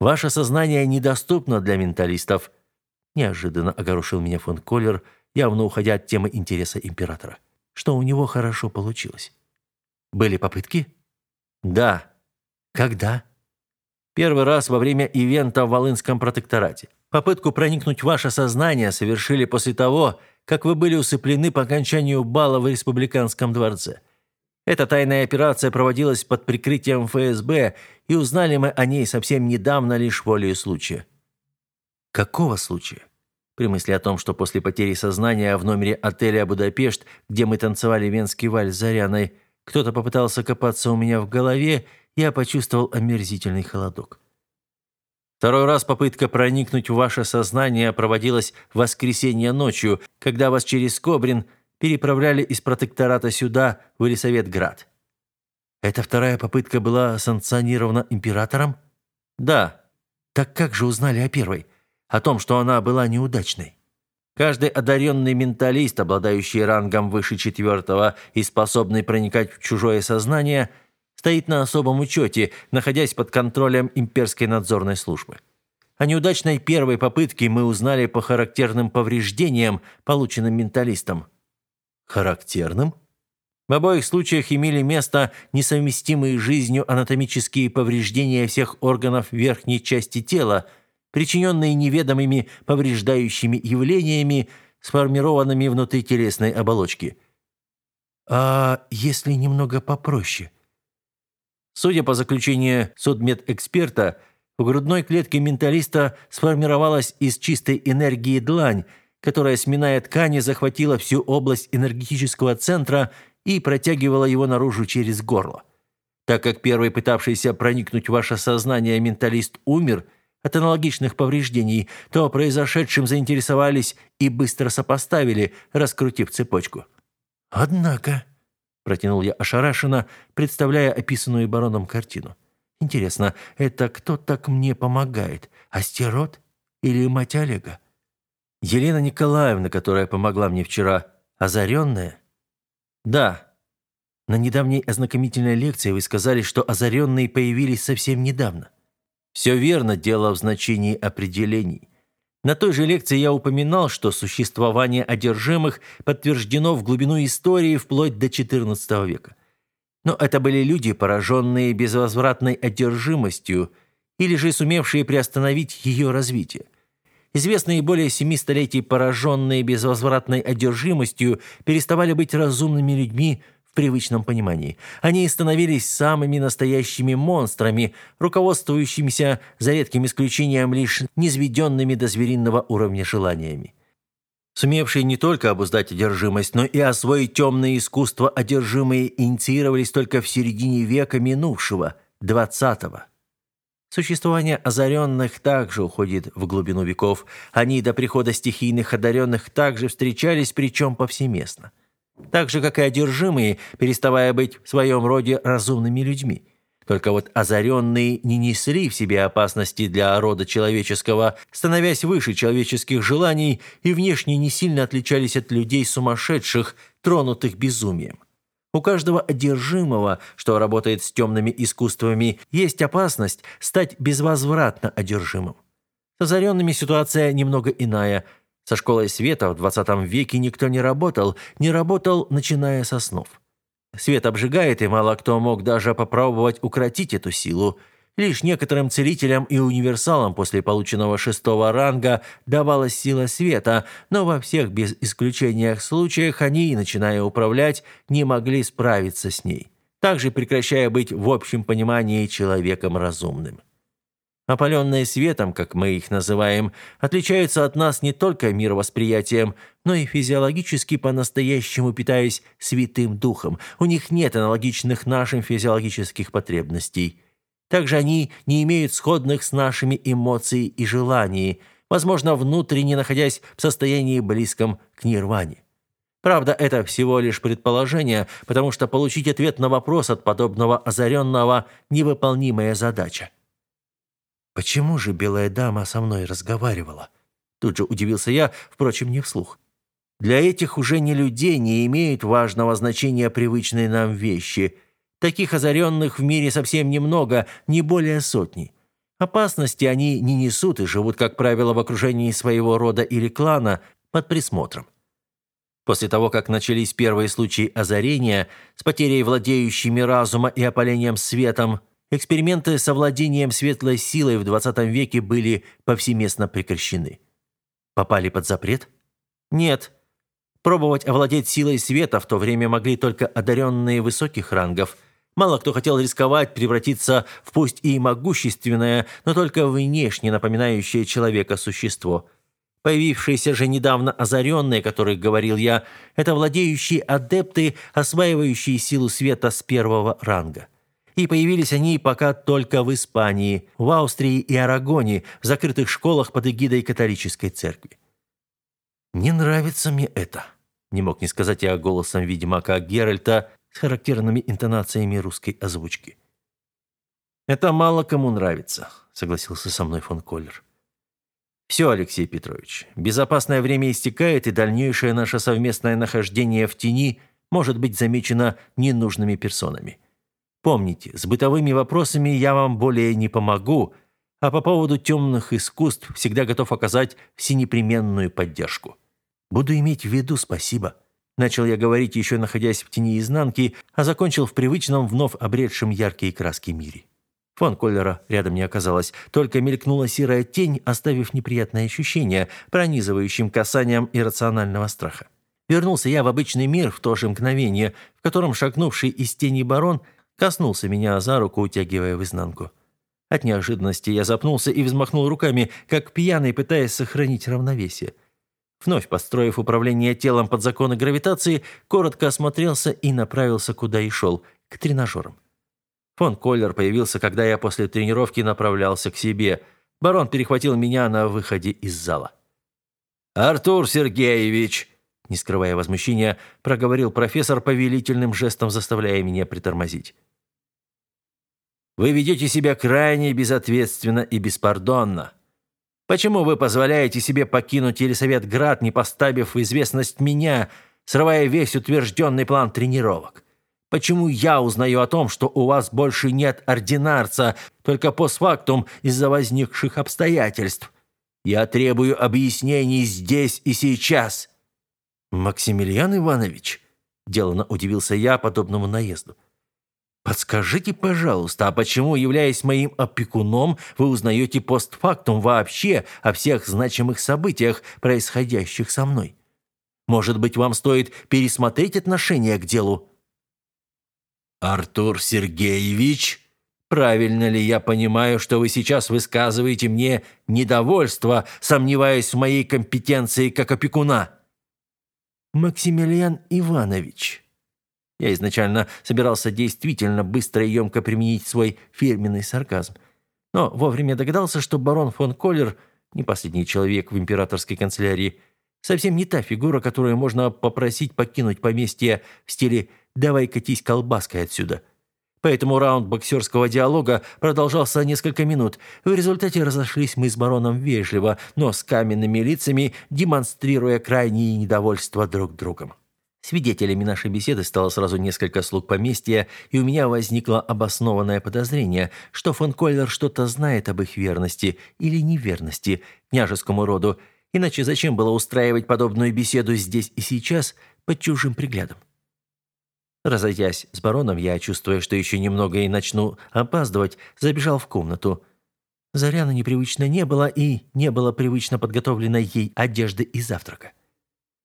Ваше сознание недоступно для менталистов – неожиданно огорошил меня фон Коллер, явно уходя от темы интереса императора. Что у него хорошо получилось. Были попытки? Да. Когда? Первый раз во время ивента в Волынском протекторате. Попытку проникнуть в ваше сознание совершили после того, как вы были усыплены по окончанию бала в Республиканском дворце. Эта тайная операция проводилась под прикрытием ФСБ, и узнали мы о ней совсем недавно лишь волею случая. Какого случая? При мысли о том, что после потери сознания в номере отеля «Будапешт», где мы танцевали венский вальс Заряной, кто-то попытался копаться у меня в голове, я почувствовал омерзительный холодок. Второй раз попытка проникнуть в ваше сознание проводилась в воскресенье ночью, когда вас через Кобрин переправляли из протектората сюда, в Елисаветград. Эта вторая попытка была санкционирована императором? Да. Так как же узнали о первой? о том, что она была неудачной. Каждый одаренный менталист, обладающий рангом выше четвертого и способный проникать в чужое сознание, стоит на особом учете, находясь под контролем имперской надзорной службы. О неудачной первой попытке мы узнали по характерным повреждениям, полученным менталистом. Характерным? В обоих случаях имели место несовместимые с жизнью анатомические повреждения всех органов верхней части тела – причиненные неведомыми повреждающими явлениями, сформированными внутри телесной оболочки. А если немного попроще? Судя по заключению судмедэксперта, в грудной клетке менталиста сформировалась из чистой энергии длань, которая, сминая ткани, захватила всю область энергетического центра и протягивала его наружу через горло. Так как первый пытавшийся проникнуть в ваше сознание менталист умер – от аналогичных повреждений, то произошедшим заинтересовались и быстро сопоставили, раскрутив цепочку. «Однако», – протянул я ошарашенно, представляя описанную бароном картину. «Интересно, это кто так мне помогает? Астерот или мать Олега?» «Елена Николаевна, которая помогла мне вчера, озаренная?» «Да», на недавней ознакомительной лекции вы сказали, что озаренные появились совсем недавно. Все верно, дело в значении определений. На той же лекции я упоминал, что существование одержимых подтверждено в глубину истории вплоть до XIV века. Но это были люди, пораженные безвозвратной одержимостью или же сумевшие приостановить ее развитие. Известные более семи столетий пораженные безвозвратной одержимостью переставали быть разумными людьми, в привычном понимании. Они становились самыми настоящими монстрами, руководствующимися, за редким исключением, лишь низведенными до звериного уровня желаниями. Сумевшие не только обуздать одержимость, но и освоить темное искусство одержимые инициировались только в середине века минувшего, двадцатого. Существование озаренных также уходит в глубину веков. Они до прихода стихийных одаренных также встречались, причем повсеместно. Так же, как и одержимые, переставая быть в своем роде разумными людьми. Только вот озаренные не несли в себе опасности для рода человеческого, становясь выше человеческих желаний и внешне не сильно отличались от людей сумасшедших, тронутых безумием. У каждого одержимого, что работает с темными искусствами, есть опасность стать безвозвратно одержимым. С озаренными ситуация немного иная – со школой света в 20 веке никто не работал, не работал, начиная со снов. Свет обжигает, и мало кто мог даже попробовать укротить эту силу. Лишь некоторым целителям и универсалам после полученного шестого ранга давалась сила света, но во всех без исключения случаях они, начиная управлять, не могли справиться с ней, также прекращая быть в общем понимании человеком разумным. Опаленные светом, как мы их называем, отличаются от нас не только мировосприятием, но и физиологически по-настоящему питаясь святым духом. У них нет аналогичных нашим физиологических потребностей. Также они не имеют сходных с нашими эмоций и желаний, возможно, внутренне находясь в состоянии близком к нирване. Правда, это всего лишь предположение, потому что получить ответ на вопрос от подобного озаренного – невыполнимая задача. Почему же белая дама со мной разговаривала? Тут же удивился я, впрочем, не вслух. Для этих уже не людей не имеют важного значения привычные нам вещи. Таких озаренных в мире совсем немного, не более сотни. Опасности они не несут и живут, как правило, в окружении своего рода или клана под присмотром. После того, как начались первые случаи озарения, с потерей владеющими разума и опалением светом, Эксперименты с овладением светлой силой в 20 веке были повсеместно прекращены. Попали под запрет? Нет. Пробовать овладеть силой света в то время могли только одаренные высоких рангов. Мало кто хотел рисковать превратиться в пусть и могущественное, но только внешне напоминающее человека существо – Появившиеся же недавно озаренные, которых говорил я, это владеющие адепты, осваивающие силу света с первого ранга. И появились они пока только в Испании, в Австрии и Арагоне, в закрытых школах под эгидой католической церкви. «Не нравится мне это», – не мог не сказать я голосом ведьмака Геральта с характерными интонациями русской озвучки. «Это мало кому нравится», – согласился со мной фон Коллер. «Все, Алексей Петрович, безопасное время истекает, и дальнейшее наше совместное нахождение в тени может быть замечено ненужными персонами. Помните, с бытовыми вопросами я вам более не помогу, а по поводу темных искусств всегда готов оказать всенепременную поддержку. Буду иметь в виду спасибо. Начал я говорить, еще находясь в тени изнанки, а закончил в привычном, вновь обретшем яркие краски мире. Фон Коллера рядом не оказалось, только мелькнула серая тень, оставив неприятное ощущение, пронизывающим касанием иррационального страха. Вернулся я в обычный мир в то же мгновение, в котором шагнувший из тени барон – коснулся меня за руку, утягивая в изнанку. От неожиданности я запнулся и взмахнул руками, как пьяный, пытаясь сохранить равновесие. Вновь построив управление телом под законы гравитации, коротко осмотрелся и направился, куда и шел, к тренажерам. Фон Коллер появился, когда я после тренировки направлялся к себе. Барон перехватил меня на выходе из зала. «Артур Сергеевич!» Не скрывая возмущения, проговорил профессор повелительным жестом, заставляя меня притормозить. «Вы ведете себя крайне безответственно и беспардонно. Почему вы позволяете себе покинуть Елисаветград, не поставив в известность меня, срывая весь утвержденный план тренировок? Почему я узнаю о том, что у вас больше нет ординарца, только постфактум из-за возникших обстоятельств? Я требую объяснений здесь и сейчас». «Максимилиан Иванович?» – деланно удивился я подобному наезду. «Подскажите, пожалуйста, а почему, являясь моим опекуном, вы узнаете постфактум вообще о всех значимых событиях, происходящих со мной? Может быть, вам стоит пересмотреть отношение к делу?» «Артур Сергеевич?» Правильно ли я понимаю, что вы сейчас высказываете мне недовольство, сомневаясь в моей компетенции как опекуна?» Максимилиан Иванович». Я изначально собирался действительно быстро и емко применить свой фирменный сарказм. Но вовремя догадался, что барон фон Коллер, не последний человек в императорской канцелярии, совсем не та фигура, которую можно попросить покинуть поместье в стиле «давай катись колбаской отсюда». Поэтому раунд боксерского диалога продолжался несколько минут. В результате разошлись мы с бароном вежливо, но с каменными лицами, демонстрируя крайнее недовольство друг другом. Свидетелями нашей беседы стало сразу несколько слуг поместья, и у меня возникло обоснованное подозрение, что фон Коллер что-то знает об их верности или неверности княжескому роду, иначе зачем было устраивать подобную беседу здесь и сейчас под чужим приглядом? Разойдясь с бароном, я, чувствуя, что еще немного и начну опаздывать, забежал в комнату. Заряна непривычно не было и не было привычно подготовленной ей одежды и завтрака.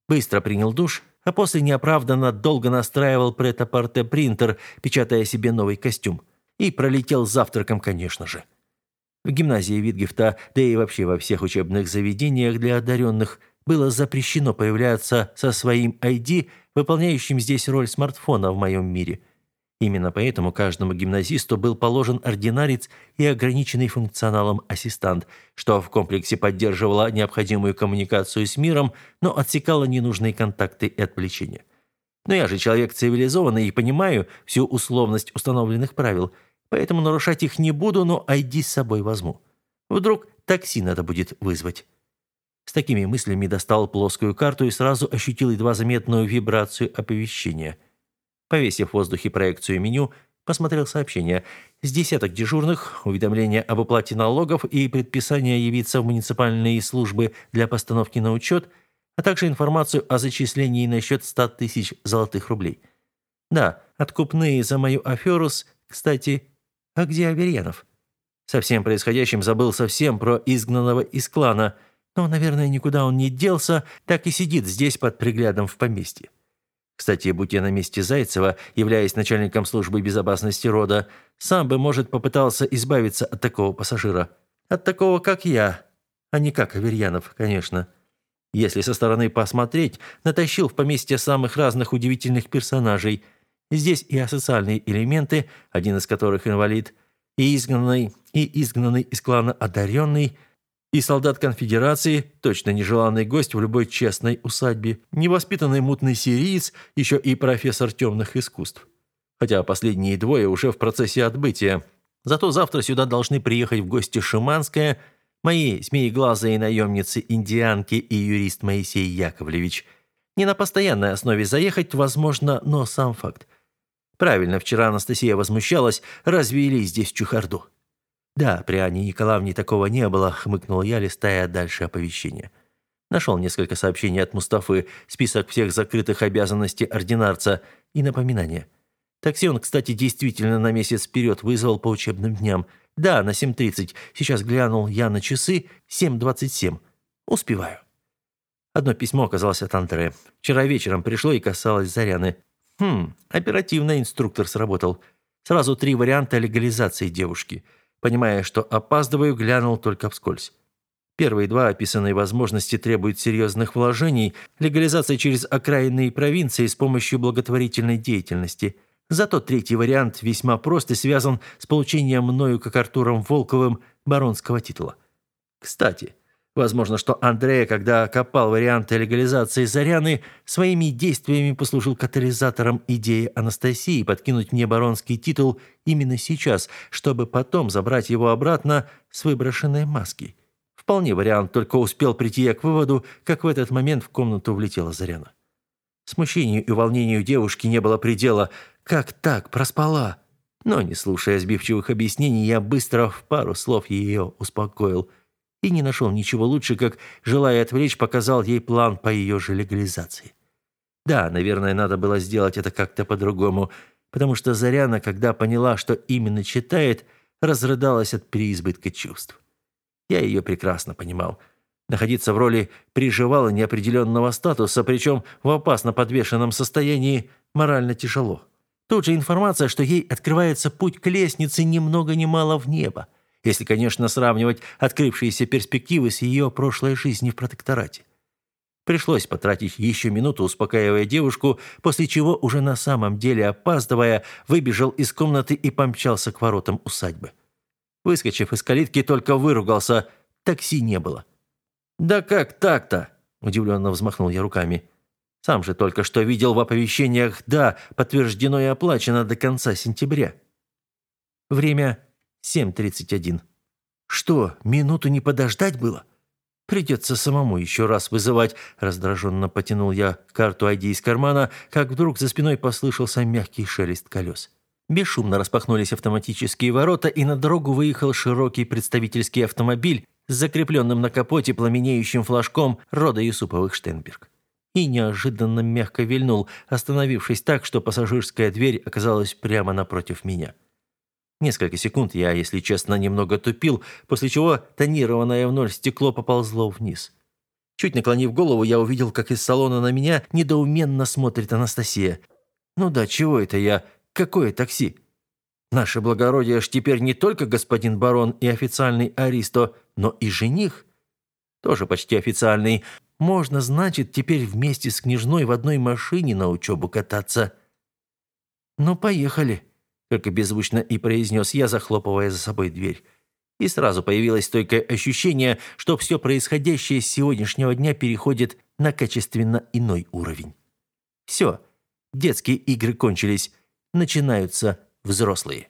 Быстро принял душ, а после неоправданно долго настраивал претапорте принтер, печатая себе новый костюм. И пролетел завтраком, конечно же. В гимназии Витгефта, да и вообще во всех учебных заведениях для одаренных, было запрещено появляться со своим ID – выполняющим здесь роль смартфона в моем мире. Именно поэтому каждому гимназисту был положен ординарец и ограниченный функционалом ассистант, что в комплексе поддерживало необходимую коммуникацию с миром, но отсекало ненужные контакты и отвлечения. Но я же человек цивилизованный и понимаю всю условность установленных правил, поэтому нарушать их не буду, но ID с собой возьму. Вдруг такси надо будет вызвать такими мыслями достал плоскую карту и сразу ощутил едва заметную вибрацию оповещения. Повесив в воздухе проекцию меню, посмотрел сообщение. С десяток дежурных, уведомления об оплате налогов и предписание явиться в муниципальные службы для постановки на учет, а также информацию о зачислении на счет 100 тысяч золотых рублей. Да, откупные за мою аферус, кстати, а где Аверьянов? Со всем происходящим забыл совсем про изгнанного из клана – но, наверное, никуда он не делся, так и сидит здесь под приглядом в поместье. Кстати, будь я на месте Зайцева, являясь начальником службы безопасности рода, сам бы, может, попытался избавиться от такого пассажира. От такого, как я, а не как Аверьянов, конечно. Если со стороны посмотреть, натащил в поместье самых разных удивительных персонажей. Здесь и асоциальные элементы, один из которых инвалид, и изгнанный, и изгнанный из клана одаренный – и солдат конфедерации, точно нежеланный гость в любой честной усадьбе, невоспитанный мутный сириец, еще и профессор темных искусств. Хотя последние двое уже в процессе отбытия. Зато завтра сюда должны приехать в гости Шиманская, мои змееглазые наемницы-индианки и юрист Моисей Яковлевич. Не на постоянной основе заехать, возможно, но сам факт. Правильно, вчера Анастасия возмущалась, развели здесь чухарду. «Да, при Анне Николаевне такого не было», – хмыкнул я, листая дальше оповещение. Нашел несколько сообщений от Мустафы, список всех закрытых обязанностей ординарца и напоминания. Такси он, кстати, действительно на месяц вперед вызвал по учебным дням. Да, на 7.30. Сейчас глянул я на часы. 7.27. Успеваю. Одно письмо оказалось от Андре. Вчера вечером пришло и касалось Заряны. Хм, оперативно инструктор сработал. Сразу три варианта легализации девушки – Понимая, что опаздываю, глянул только вскользь. Первые два описанные возможности требуют серьезных вложений, легализация через окраинные провинции с помощью благотворительной деятельности. Зато третий вариант весьма прост и связан с получением мною, как Артуром Волковым, баронского титула. Кстати, Возможно, что Андрея, когда копал варианты легализации Заряны, своими действиями послужил катализатором идеи Анастасии подкинуть мне баронский титул именно сейчас, чтобы потом забрать его обратно с выброшенной маски. Вполне вариант, только успел прийти я к выводу, как в этот момент в комнату влетела Заряна. Смущению и волнению девушки не было предела. «Как так? Проспала?» Но, не слушая сбивчивых объяснений, я быстро в пару слов ее успокоил – и не нашел ничего лучше, как, желая отвлечь, показал ей план по ее же легализации. Да, наверное, надо было сделать это как-то по-другому, потому что Заряна, когда поняла, что именно читает, разрыдалась от переизбытка чувств. Я ее прекрасно понимал. Находиться в роли приживала неопределенного статуса, причем в опасно подвешенном состоянии, морально тяжело. Тут же информация, что ей открывается путь к лестнице немного много ни мало в небо – если, конечно, сравнивать открывшиеся перспективы с ее прошлой жизнью в протекторате. Пришлось потратить еще минуту, успокаивая девушку, после чего, уже на самом деле опаздывая, выбежал из комнаты и помчался к воротам усадьбы. Выскочив из калитки, только выругался. Такси не было. «Да как так-то?» – удивленно взмахнул я руками. «Сам же только что видел в оповещениях «да», подтверждено и оплачено до конца сентября». Время 7.31. «Что, минуту не подождать было?» «Придется самому еще раз вызывать», — раздраженно потянул я карту ID из кармана, как вдруг за спиной послышался мягкий шелест колес. Бесшумно распахнулись автоматические ворота, и на дорогу выехал широкий представительский автомобиль с закрепленным на капоте пламенеющим флажком рода Юсуповых Штенберг. И неожиданно мягко вильнул, остановившись так, что пассажирская дверь оказалась прямо напротив меня. Несколько секунд я, если честно, немного тупил, после чего тонированное в ноль стекло поползло вниз. Чуть наклонив голову, я увидел, как из салона на меня недоуменно смотрит Анастасия. «Ну да, чего это я? Какое такси?» «Наше благородие ж теперь не только господин барон и официальный Аристо, но и жених. Тоже почти официальный. Можно, значит, теперь вместе с княжной в одной машине на учебу кататься». «Ну, поехали», как и беззвучно и произнес я, захлопывая за собой дверь. И сразу появилось стойкое ощущение, что все происходящее с сегодняшнего дня переходит на качественно иной уровень. Все, детские игры кончились, начинаются взрослые.